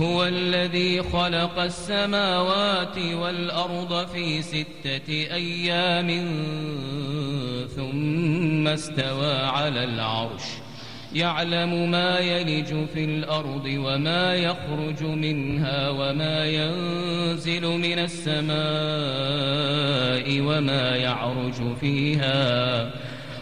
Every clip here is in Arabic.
هو الذي خلق السماوات والأرض في ستة أيام ثم استوى على العرش. يعلم ما يلج في الأرض وما يخرج منها وما ينزل من السماء وما يعرج فيها.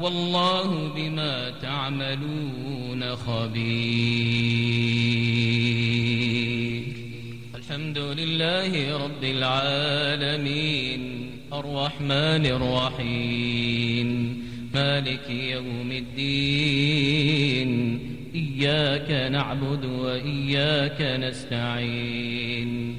والله بما تعملون خبير. الحمد لله رب العالمين الرحمن الرحيم مالك يوم الدين إياك نعبد وإياك نستعين.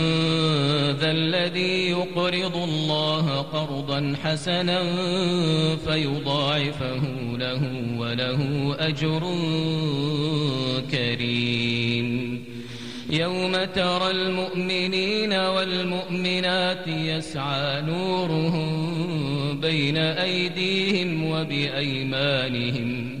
الذي يقرض الله قرضا حسنا فيضاعفه له وله أجر كريم. يوم ترى المؤمنين والمؤمنات يسعى نورهم بين أيديهم وبأيمانهم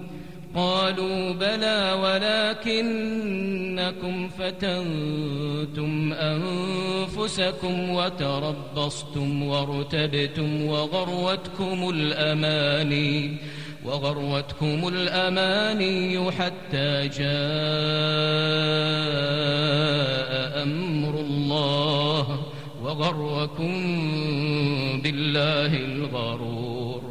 قالوا بلى ولكنكم فتنتم أنفسكم وتربصتم وارتبتم وغروتكم الأماني وغروتكم الأماني حتى جاء أمر الله وغركم بالله الغرور.